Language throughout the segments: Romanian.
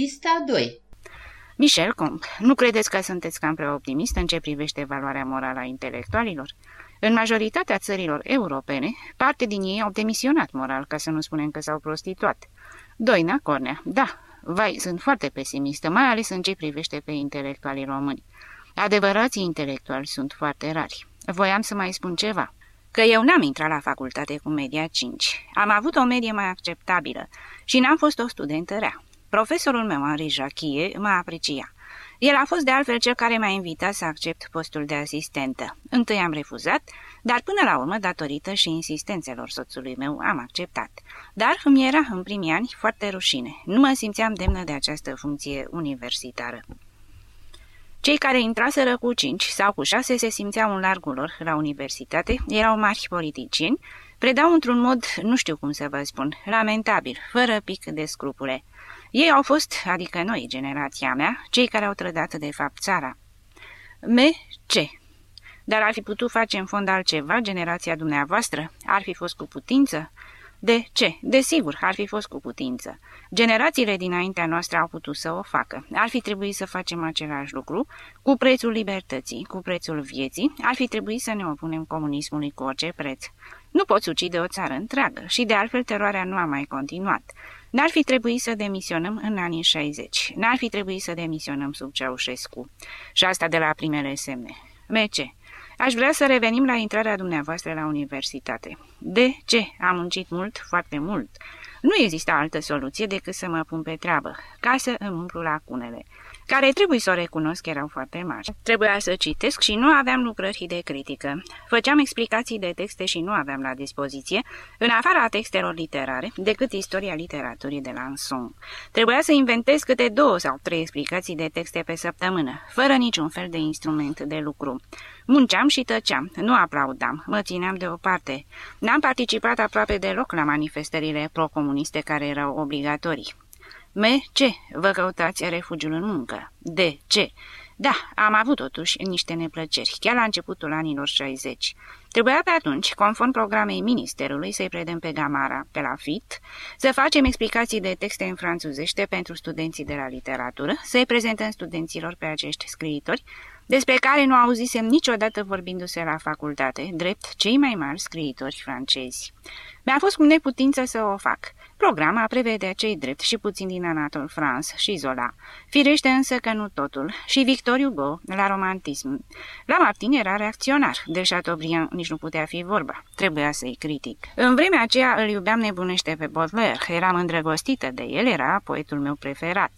Pista 2 Michel Comte, nu credeți că sunteți cam prea optimist în ce privește valoarea morală a intelectualilor? În majoritatea țărilor europene, parte din ei au demisionat moral, ca să nu spunem că s-au prostituat. Doina Cornea, da, vai, sunt foarte pesimistă, mai ales în ce privește pe intelectualii români. Adevărații intelectuali sunt foarte rari. Voiam să mai spun ceva. Că eu n-am intrat la facultate cu media 5. Am avut o medie mai acceptabilă și n-am fost o studentă rea. Profesorul meu, Henri Jachie, mă aprecia. El a fost de altfel cel care m-a invitat să accept postul de asistentă. Întâi am refuzat, dar până la urmă, datorită și insistențelor soțului meu, am acceptat. Dar îmi era în primii ani foarte rușine. Nu mă simțeam demnă de această funcție universitară. Cei care intraseră cu cinci sau cu șase se simțeau în largul lor la universitate, erau mari politicieni, predau într-un mod, nu știu cum să vă spun, lamentabil, fără pic de scrupule. Ei au fost, adică noi, generația mea, cei care au trădat de fapt țara. Me, ce? Dar ar fi putut face în fond altceva, generația dumneavoastră? Ar fi fost cu putință? De ce? Desigur, ar fi fost cu putință. Generațiile dinaintea noastră au putut să o facă. Ar fi trebuit să facem același lucru, cu prețul libertății, cu prețul vieții, ar fi trebuit să ne opunem comunismului cu orice preț. Nu poți ucide o țară întreagă și de altfel teroarea nu a mai continuat. N-ar fi trebuit să demisionăm în anii 60. N-ar fi trebuit să demisionăm sub Ceaușescu. Și asta de la primele semne. Mece, aș vrea să revenim la intrarea dumneavoastră la universitate. De ce? Am muncit mult, foarte mult. Nu există altă soluție decât să mă pun pe treabă, ca să îmi umplu lacunele care trebuie să o recunosc erau foarte mari. Trebuia să citesc și nu aveam lucrări de critică. Făceam explicații de texte și nu aveam la dispoziție, în afara textelor literare, decât istoria literaturii de Lanson. Trebuia să inventez câte două sau trei explicații de texte pe săptămână, fără niciun fel de instrument de lucru. Munceam și tăceam, nu aplaudam, mă țineam deoparte. N-am participat aproape deloc la manifestările procomuniste care erau obligatorii. Me, ce? Vă căutați refugiul în muncă. De ce? Da, am avut totuși niște neplăceri, chiar la începutul anilor 60. Trebuia pe atunci, conform programei ministerului, să-i predăm pe Gamara, pe la FIT, să facem explicații de texte în franțuzește pentru studenții de la literatură, să-i prezentăm studenților pe acești scriitori, despre care nu auzisem niciodată vorbindu-se la facultate, drept cei mai mari scriitori francezi. Mi-a fost cu neputință să o fac. Programa prevede cei drept și puțin din Anatol France și Zola. Firește însă că nu totul. Și Victor Hugo, la romantism. La Martin era reacționar, de Chateaubriand nici nu putea fi vorba. Trebuia să-i critic. În vremea aceea îl iubeam nebunește pe Baudelaire. Eram îndrăgostită de el, era poetul meu preferat.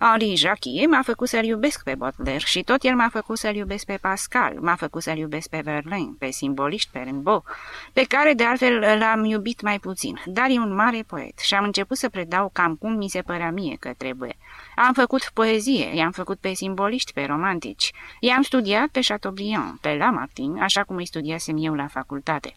Henri Jacquier m-a făcut să-l iubesc pe Baudelaire și tot el m-a făcut să-l iubesc pe Pascal, m-a făcut să-l iubesc pe Verlaine, pe simboliști, pe Rimbaud, pe care de altfel l-am iubit mai puțin, dar e un mare poet și am început să predau cam cum mi se părea mie că trebuie. Am făcut poezie, i-am făcut pe simboliști, pe romantici, i-am studiat pe Chateaubriand, pe Lamartine, așa cum îi studiasem eu la facultate.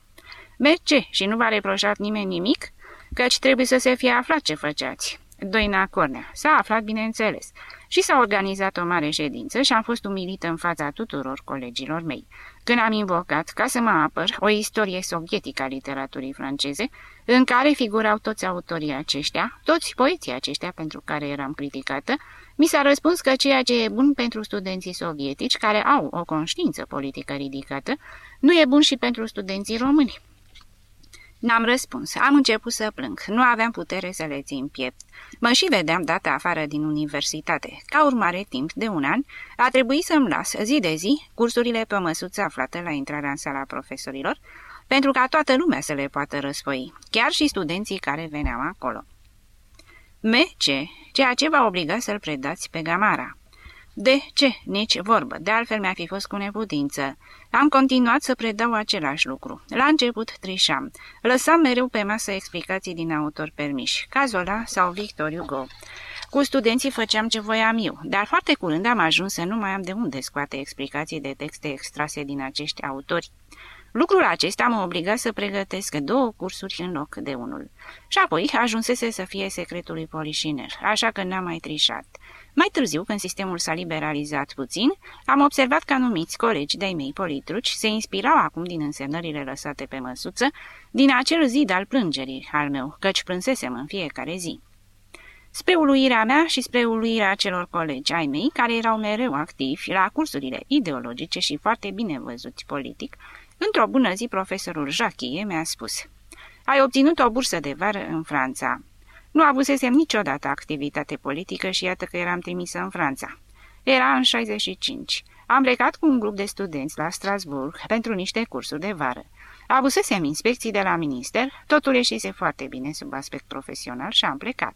ce? și nu v-a reproșat nimeni nimic? Căci trebuie să se fie aflat ce făceați. Doina Cornea. S-a aflat, bineînțeles. Și s-a organizat o mare ședință și am fost umilită în fața tuturor colegilor mei. Când am invocat, ca să mă apăr, o istorie sovietică a literaturii franceze, în care figurau toți autorii aceștia, toți poeții aceștia pentru care eram criticată, mi s-a răspuns că ceea ce e bun pentru studenții sovietici, care au o conștiință politică ridicată, nu e bun și pentru studenții români. N-am răspuns. Am început să plâng. Nu aveam putere să le țin piept. Mă și vedeam dată afară din universitate. Ca urmare, timp de un an, a trebuit să-mi las zi de zi cursurile pe măsuță aflată la intrarea în sala profesorilor, pentru ca toată lumea să le poată răsfoi, chiar și studenții care veneau acolo. ce? ceea ce va obliga să-l predați pe Gamara. De ce? Nici vorbă. De altfel mi-a fi fost cu neputință. Am continuat să predau același lucru. La început trișam. Lăsam mereu pe masă explicații din autor permiși, Cazola sau Victor Hugo. Cu studenții făceam ce voiam eu, dar foarte curând am ajuns să nu mai am de unde scoate explicații de texte extrase din acești autori. Lucrul acesta mă obliga să pregătesc două cursuri în loc de unul. Și apoi ajunsese să fie secretul lui Polișiner, așa că n-am mai trișat. Mai târziu, când sistemul s-a liberalizat puțin, am observat că anumiți colegi de-ai mei politruci se inspirau acum din însemnările lăsate pe măsuță, din acel zid al plângerii al meu, căci plânsesem în fiecare zi. spre uluirea mea și spre uluirea celor colegi ai mei, care erau mereu activi la cursurile ideologice și foarte bine văzuți politic, într-o bună zi profesorul Jachie mi-a spus Ai obținut o bursă de vară în Franța. Nu avusesem niciodată activitate politică și iată că eram trimisă în Franța. Era în 65. Am plecat cu un grup de studenți la Strasburg pentru niște cursuri de vară. Avusesem inspecții de la minister, totul ieșise foarte bine sub aspect profesional și am plecat.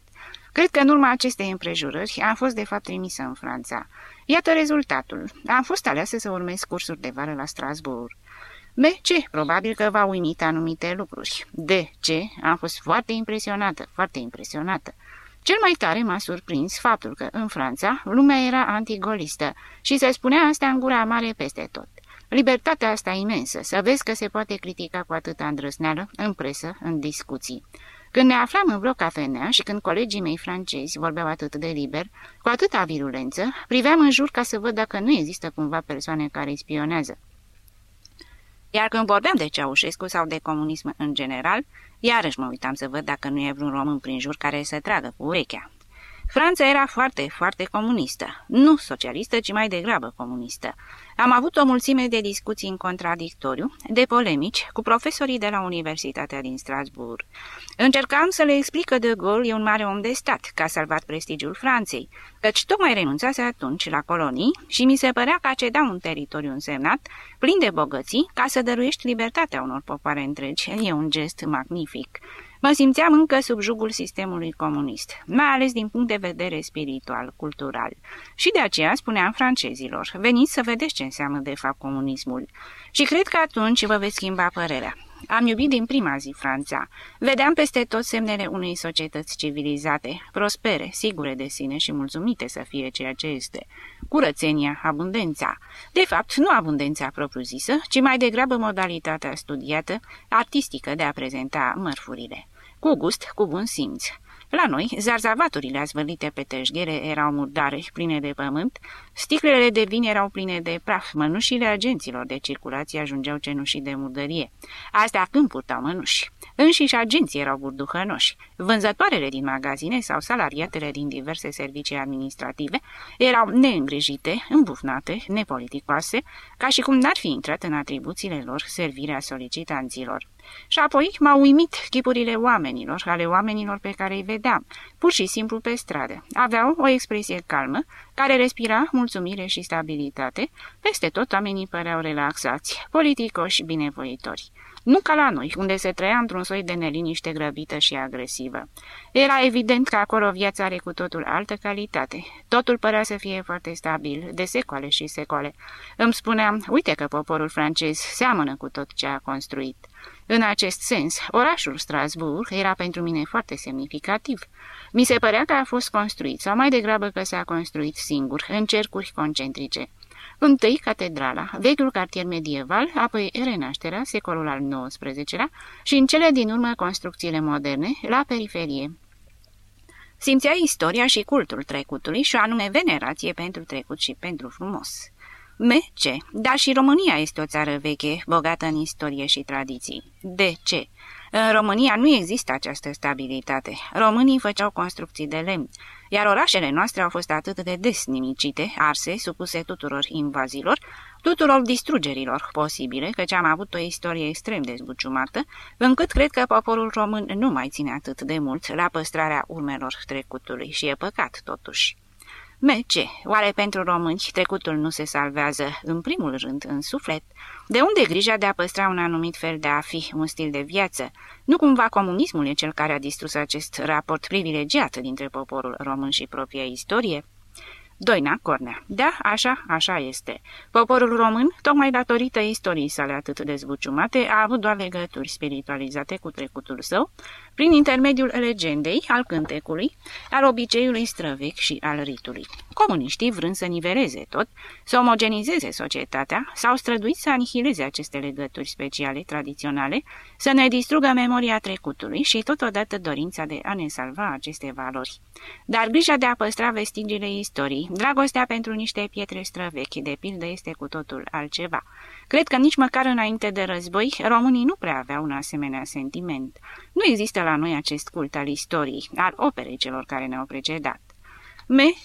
Cred că în urma acestei împrejurări am fost de fapt trimisă în Franța. Iată rezultatul. Am fost aleasă să urmez cursuri de vară la Strasbourg. B. Ce? Probabil că v-au uimit anumite lucruri. De ce? Am fost foarte impresionată, foarte impresionată. Cel mai tare m-a surprins faptul că în Franța lumea era antigolistă și se spunea asta în gura mare peste tot. Libertatea asta imensă, să vezi că se poate critica cu atâta îndrăsneală în presă, în discuții. Când ne aflam în vreo cafenea și când colegii mei francezi vorbeau atât de liber, cu atâta virulență, priveam în jur ca să văd dacă nu există cumva persoane care îi spionează. Iar când vorbeam de Ceaușescu sau de comunism în general, iarăși mă uitam să văd dacă nu e vreun român prin jur care să tragă cu urechea. Franța era foarte, foarte comunistă. Nu socialistă, ci mai degrabă comunistă. Am avut o mulțime de discuții în contradictoriu, de polemici, cu profesorii de la Universitatea din Strasbourg. Încercam să le explic că de Gaulle e un mare om de stat, că a salvat prestigiul Franței, căci tocmai renunțase atunci la colonii și mi se părea că a ceda un teritoriu însemnat, plin de bogății, ca să dăruiești libertatea unor popoare întregi. E un gest magnific. Mă simțeam încă sub jugul sistemului comunist, mai ales din punct de vedere spiritual, cultural. Și de aceea spuneam francezilor, veniți să vedeți ce înseamnă de fapt comunismul. Și cred că atunci vă veți schimba părerea. Am iubit din prima zi Franța. Vedeam peste tot semnele unei societăți civilizate, prospere, sigure de sine și mulțumite să fie ceea ce este. Curățenia, abundența. De fapt, nu abundența propriu-zisă, ci mai degrabă modalitatea studiată, artistică de a prezenta mărfurile. Cu gust, cu bun simț. La noi, zarzavaturile azvălite pe tășghere erau murdare, pline de pământ, sticlele de vin erau pline de praf, mănușile agenților de circulație ajungeau cenușii de murdărie. Astea când purtau mănuși. Înșiși agenții erau burduhănoși. Vânzătoarele din magazine sau salariatele din diverse servicii administrative erau neîngrijite, îmbufnate, nepoliticoase, ca și cum n-ar fi intrat în atribuțiile lor servirea solicitanților. Și apoi m-au uimit chipurile oamenilor, ale oamenilor pe care îi vedeam, pur și simplu pe stradă. Aveau o expresie calmă, care respira mulțumire și stabilitate. Peste tot oamenii păreau relaxați, politicoși, binevoitori. Nu ca la noi, unde se trăia într-un soi de neliniște grăbită și agresivă. Era evident că acolo viața are cu totul altă calitate. Totul părea să fie foarte stabil, de secole și secole. Îmi spuneam, uite că poporul francez seamănă cu tot ce a construit. În acest sens, orașul Strasbourg era pentru mine foarte semnificativ. Mi se părea că a fost construit, sau mai degrabă că s-a construit singur, în cercuri concentrice. Întâi catedrala, vechiul cartier medieval, apoi renașterea, secolul al XIX-lea și în cele din urmă construcțiile moderne, la periferie. Simțea istoria și cultul trecutului și anume venerație pentru trecut și pentru frumos. M.C. Dar și România este o țară veche, bogată în istorie și tradiții. De ce? În România nu există această stabilitate. Românii făceau construcții de lemn, iar orașele noastre au fost atât de des nimicite, arse, supuse tuturor invazilor, tuturor distrugerilor posibile, căci am avut o istorie extrem de zbuciumată, încât cred că poporul român nu mai ține atât de mult la păstrarea urmelor trecutului și e păcat totuși. Merge, oare pentru români trecutul nu se salvează în primul rând în suflet? De unde grija de a păstra un anumit fel de a fi, un stil de viață? Nu cumva comunismul e cel care a distrus acest raport privilegiat dintre poporul român și propria istorie? Doina Cornea. Da, așa, așa este. Poporul român, tocmai datorită istoriei sale atât de zbuciumate, a avut doar legături spiritualizate cu trecutul său, prin intermediul legendei, al cântecului, al obiceiului străvechi și al ritului. Comuniștii, vrând să niveleze tot, să omogenizeze societatea, s-au străduit să anihileze aceste legături speciale, tradiționale, să ne distrugă memoria trecutului și totodată dorința de a ne salva aceste valori. Dar grija de a păstra vestigiile istoriei, dragostea pentru niște pietre străvechi, de pildă, este cu totul altceva. Cred că nici măcar înainte de război, românii nu prea aveau un asemenea sentiment. Nu există la noi acest cult al istoriei, al operei celor care ne-au precedat.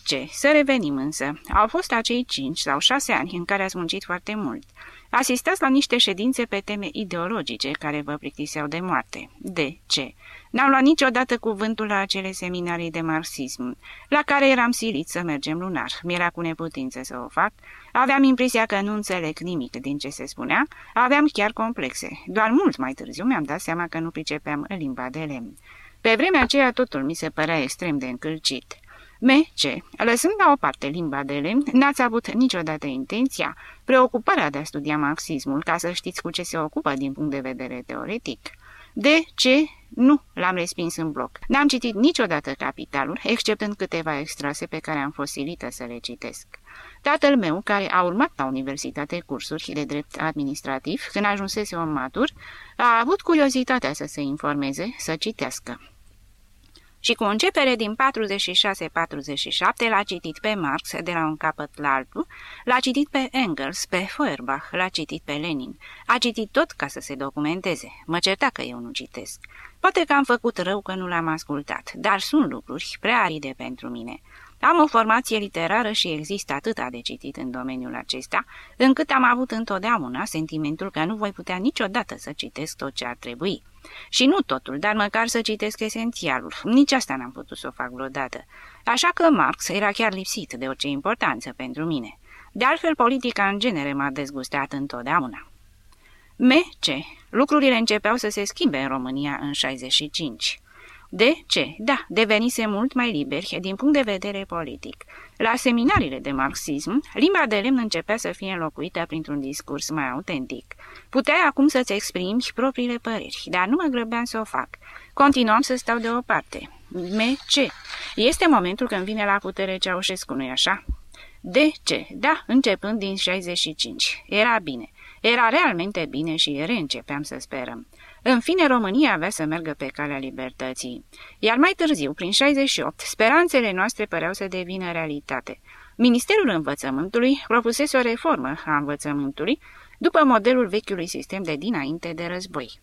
Ce? să revenim însă. Au fost acei cinci sau șase ani în care ați muncit foarte mult. Asistați la niște ședințe pe teme ideologice care vă plictiseau de moarte. De ce? N-am luat niciodată cuvântul la acele seminarii de marxism, la care eram silit să mergem lunar. Mi-era cu neputință să o fac. Aveam impresia că nu înțeleg nimic din ce se spunea. Aveam chiar complexe. Doar mult mai târziu mi-am dat seama că nu pricepeam limba de lemn. Pe vremea aceea totul mi se părea extrem de încălcit. Ce? lăsând la o parte limba de lemn, n-ați avut niciodată intenția, preocuparea de a studia marxismul, ca să știți cu ce se ocupă din punct de vedere teoretic. De ce nu l-am respins în bloc. N-am citit niciodată Capitalul, exceptând câteva extrase pe care am fost silită să le citesc. Tatăl meu, care a urmat la universitate cursuri de drept administrativ, când ajunsese om matur, a avut curiozitatea să se informeze, să citească și cu începere din 46-47 l-a citit pe Marx de la un capăt la altul, l-a citit pe Engels, pe Feuerbach, l-a citit pe Lenin. A citit tot ca să se documenteze. Mă certa că eu nu citesc. Poate că am făcut rău că nu l-am ascultat, dar sunt lucruri prea aride pentru mine. Am o formație literară și există atâta de citit în domeniul acesta, încât am avut întotdeauna sentimentul că nu voi putea niciodată să citesc tot ce ar trebui. Și nu totul, dar măcar să citesc esențialul. Nici asta n-am putut să o fac vreodată. Așa că Marx era chiar lipsit de orice importanță pentru mine. De altfel, politica în genere m-a dezgustat întotdeauna. ce? Lucrurile începeau să se schimbe în România în 65. De ce? Da, devenise mult mai liberi din punct de vedere politic. La seminariile de marxism, limba de lemn începea să fie înlocuită printr-un discurs mai autentic. Puteai acum să-ți exprimi propriile păreri, dar nu mă grăbeam să o fac. Continuam să stau deoparte. Me ce? Este momentul când vine la putere Ceaușescu, nu-i așa? De ce? Da, începând din 65. Era bine. Era realmente bine și reîncepeam să sperăm. În fine, România avea să meargă pe calea libertății. Iar mai târziu, prin 68, speranțele noastre păreau să devină realitate. Ministerul Învățământului propusese o reformă a învățământului după modelul vechiului sistem de dinainte de război.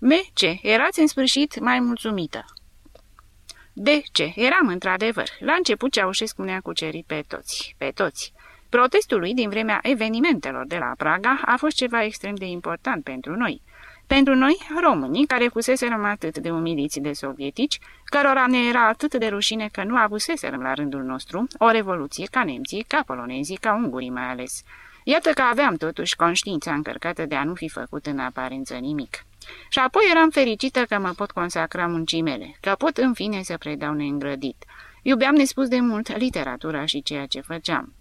Me, ce? Erați în sfârșit mai mulțumită. De ce? Eram într-adevăr. La început Ceaușescu ne-a cucerit pe toți. Pe toți. Protestul lui din vremea evenimentelor de la Praga a fost ceva extrem de important pentru noi. Pentru noi, românii, care fuseserăm atât de umiliți de sovietici, cărora ne era atât de rușine că nu avuseserăm la rândul nostru o revoluție ca nemții, ca polonezii, ca ungurii mai ales. Iată că aveam totuși conștiința încărcată de a nu fi făcut în aparență nimic. Și apoi eram fericită că mă pot consacra muncii mele, că pot în fine să predau neîngrădit. Iubeam nespus de mult literatura și ceea ce făceam.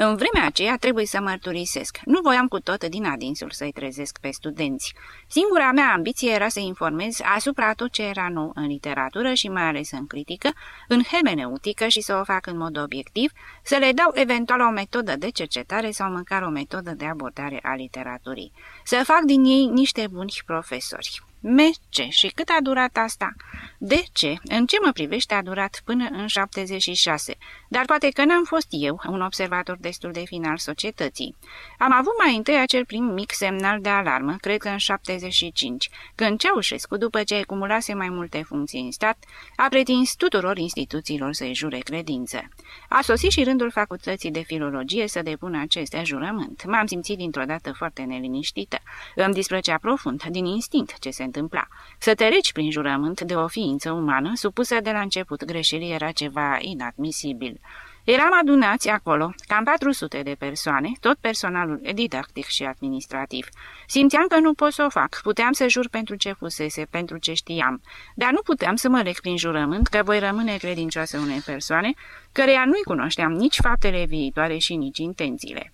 În vremea aceea trebuie să mărturisesc. Nu voiam cu tot din adinsul să-i trezesc pe studenți. Singura mea ambiție era să informez asupra tot ce era nou în literatură și mai ales în critică, în hermeneutică și să o fac în mod obiectiv, să le dau eventual o metodă de cercetare sau măcar o metodă de abordare a literaturii. Să fac din ei niște buni profesori. Merce. Și cât a durat asta? De ce? În ce mă privește a durat până în 76, dar poate că n-am fost eu un observator destul de fin al societății. Am avut mai întâi acel prim mic semnal de alarmă, cred că în 75, când Ceaușescu, după ce acumulase mai multe funcții în stat, a pretins tuturor instituțiilor să-i jure credință. A sosit și rândul facultății de filologie să depună acest jurământ. M-am simțit dintr-o dată foarte neliniștită. Îmi displăcea profund, din instinct, ce se întâmpla. Să te regi prin jurământ de o ființă umană, supusă de la început greșelii, era ceva inadmisibil. Eram adunați acolo, cam 400 de persoane, tot personalul didactic și administrativ. Simțeam că nu pot să o fac, puteam să jur pentru ce fusese, pentru ce știam, dar nu puteam să mă leg prin jurământ că voi rămâne credincioasă unei persoane, căreia nu-i cunoșteam nici faptele viitoare și nici intențiile.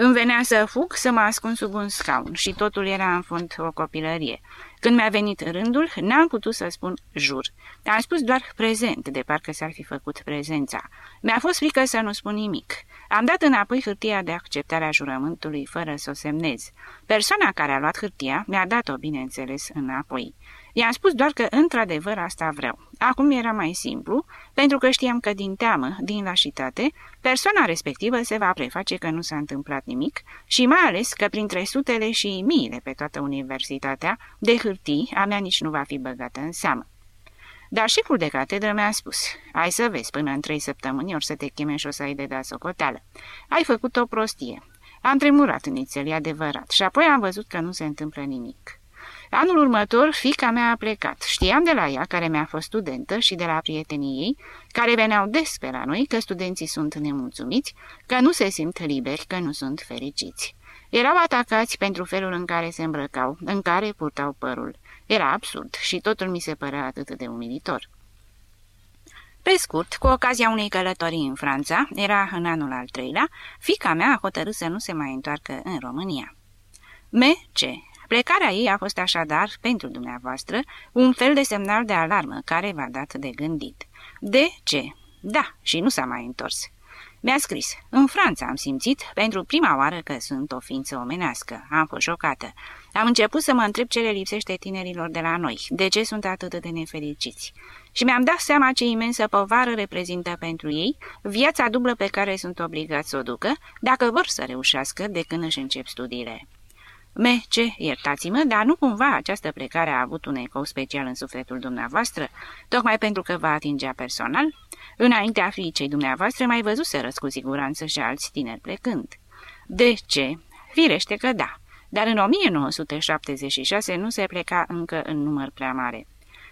Îmi venea să fug, să mă ascund sub un scaun și totul era în fond o copilărie. Când mi-a venit rândul, n-am putut să spun jur. Am spus doar prezent, de parcă s-ar fi făcut prezența. Mi-a fost frică să nu spun nimic. Am dat înapoi hârtia de acceptare a jurământului, fără să o semnez. Persoana care a luat hârtia mi-a dat-o, bineînțeles, înapoi. I-am spus doar că, într-adevăr, asta vreau. Acum era mai simplu, pentru că știam că din teamă, din lașitate, persoana respectivă se va preface că nu s-a întâmplat nimic și mai ales că printre sutele și miile pe toată universitatea de hârtii, a mea nici nu va fi băgată în seamă. Dar șeful de catedră mi-a spus, ai să vezi, până în trei săptămâni ori să te cheme și o să ai de dat socoteală. Ai făcut o prostie. Am tremurat inițial, e adevărat, și apoi am văzut că nu se întâmplă nimic. Anul următor, fica mea a plecat. Știam de la ea, care mi-a fost studentă, și de la prietenii ei, care veneau des pe la noi, că studenții sunt nemulțumiți, că nu se simt liberi, că nu sunt fericiți. Erau atacați pentru felul în care se îmbrăcau, în care purtau părul. Era absurd și totul mi se părea atât de umilitor. Pe scurt, cu ocazia unei călătorii în Franța, era în anul al treilea, fica mea a hotărât să nu se mai întoarcă în România. M.C. Plecarea ei a fost așadar, pentru dumneavoastră, un fel de semnal de alarmă care v-a dat de gândit. De ce? Da, și nu s-a mai întors. Mi-a scris, în Franța am simțit pentru prima oară că sunt o ființă omenească. Am fost șocată. Am început să mă întreb ce le lipsește tinerilor de la noi, de ce sunt atât de nefericiți. Și mi-am dat seama ce imensă povară reprezintă pentru ei viața dublă pe care sunt obligați să o ducă dacă vor să reușească de când își încep studiile. Me, ce, iertați-mă, dar nu cumva această plecare a avut un ecou special în sufletul dumneavoastră, tocmai pentru că va atingea personal? Înaintea fiicei dumneavoastră mai văzuseră cu siguranță și alți tineri plecând. De ce? Firește că da, dar în 1976 nu se pleca încă în număr prea mare.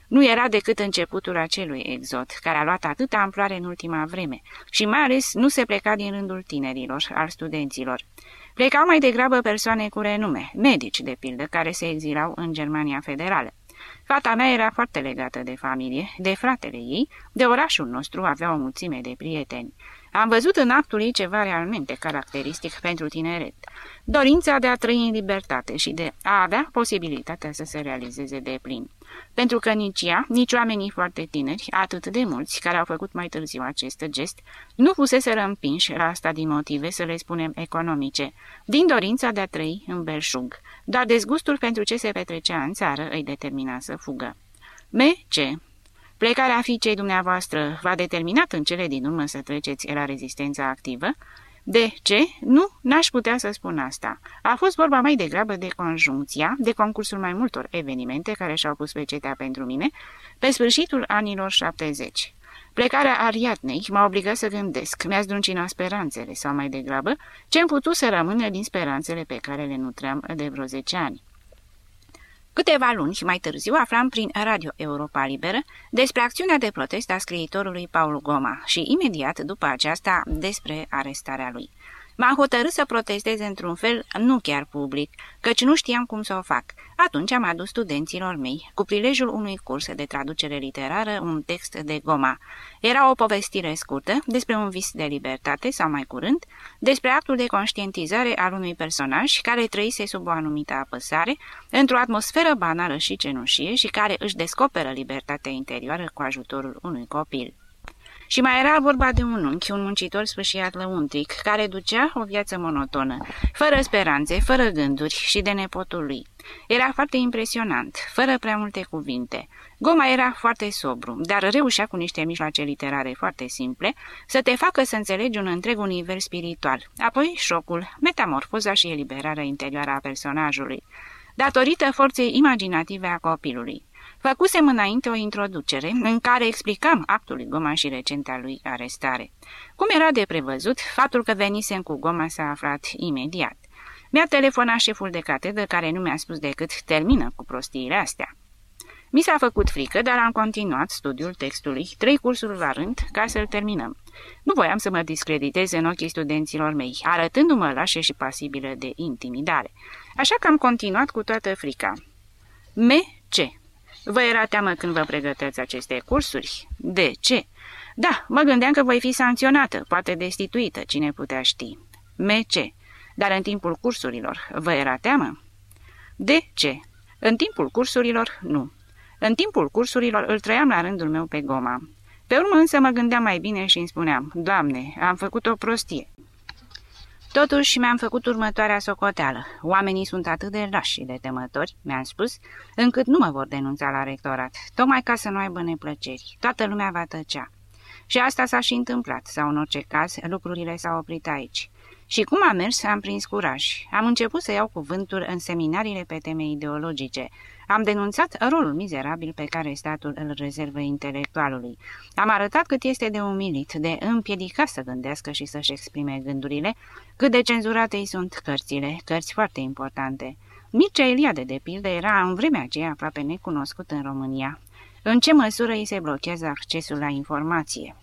Nu era decât începutul acelui exod, care a luat atâta amploare în ultima vreme, și mai ales nu se pleca din rândul tinerilor, al studenților. Plecau mai degrabă persoane cu renume, medici, de pildă, care se exilau în Germania Federală. Fata mea era foarte legată de familie, de fratele ei, de orașul nostru avea o mulțime de prieteni. Am văzut în actul ei ceva realmente caracteristic pentru tineret. Dorința de a trăi în libertate și de a avea posibilitatea să se realizeze de plin. Pentru că nici ea, nici oamenii foarte tineri, atât de mulți care au făcut mai târziu acest gest, nu fuseseră împinși la asta din motive, să le spunem, economice, din dorința de a trăi în belșug. Doar dezgustul pentru ce se petrecea în țară îi determina să fugă. ce? Plecarea fiicei dumneavoastră v-a determinat în cele din urmă să treceți la rezistența activă? De ce? Nu, n-aș putea să spun asta. A fost vorba mai degrabă de conjuncția, de concursul mai multor evenimente care și-au pus pe cetea pentru mine, pe sfârșitul anilor 70. Plecarea Ariadnei m-a obligat să gândesc, mi-a zdruncinat speranțele, sau mai degrabă, ce-mi putut să rămână din speranțele pe care le nutream de vreo 10 ani. Câteva luni mai târziu aflam prin Radio Europa Liberă despre acțiunea de protest a scriitorului Paul Goma și imediat după aceasta despre arestarea lui. M-am hotărât să protestez într-un fel, nu chiar public, căci nu știam cum să o fac. Atunci am adus studenților mei, cu prilejul unui curs de traducere literară, un text de Goma. Era o povestire scurtă despre un vis de libertate, sau mai curând, despre actul de conștientizare al unui personaj care trăise sub o anumită apăsare, într-o atmosferă banală și cenușie și care își descoperă libertatea interioară cu ajutorul unui copil. Și mai era vorba de un unchi, un muncitor sfâșiat lăuntric, care ducea o viață monotonă, fără speranțe, fără gânduri și de nepotul lui. Era foarte impresionant, fără prea multe cuvinte. Goma era foarte sobru, dar reușea cu niște mijloace literare foarte simple să te facă să înțelegi un întreg univers spiritual, apoi șocul, metamorfoza și eliberarea interioară a personajului, datorită forței imaginative a copilului. Făcusem înainte o introducere în care explicam actul lui Goma și recenta lui arestare. Cum era de prevăzut, faptul că venisem cu Goma s-a aflat imediat. Mi-a telefonat șeful de catedră care nu mi-a spus decât termină cu prostiile astea. Mi s-a făcut frică, dar am continuat studiul textului, trei cursuri la rând, ca să-l terminăm. Nu voiam să mă discreditez în ochii studenților mei, arătându-mă lașe și pasibilă de intimidare. Așa că am continuat cu toată frica. Me, ce? Vă era teamă când vă pregăteți aceste cursuri? De ce? Da, mă gândeam că voi fi sancționată, poate destituită, cine putea ști. ce? Dar în timpul cursurilor, vă era teamă? De ce? În timpul cursurilor, nu. În timpul cursurilor îl trăiam la rândul meu pe goma. Pe urmă însă mă gândeam mai bine și îmi spuneam, Doamne, am făcut o prostie. Totuși mi-am făcut următoarea socoteală. Oamenii sunt atât de lași și de temători, mi-am spus, încât nu mă vor denunța la rectorat, tocmai ca să nu aibă neplăceri. Toată lumea va tăcea. Și asta s-a și întâmplat, sau în orice caz, lucrurile s-au oprit aici. Și cum am mers, am prins curaj. Am început să iau cuvântul în seminariile pe teme ideologice. Am denunțat rolul mizerabil pe care statul îl rezervă intelectualului. Am arătat cât este de umilit, de împiedicat să gândească și să-și exprime gândurile, cât de cenzurate îi sunt cărțile, cărți foarte importante. Mircea Eliade, de pildă, era în vremea aceea aproape necunoscut în România. În ce măsură îi se blochează accesul la informație?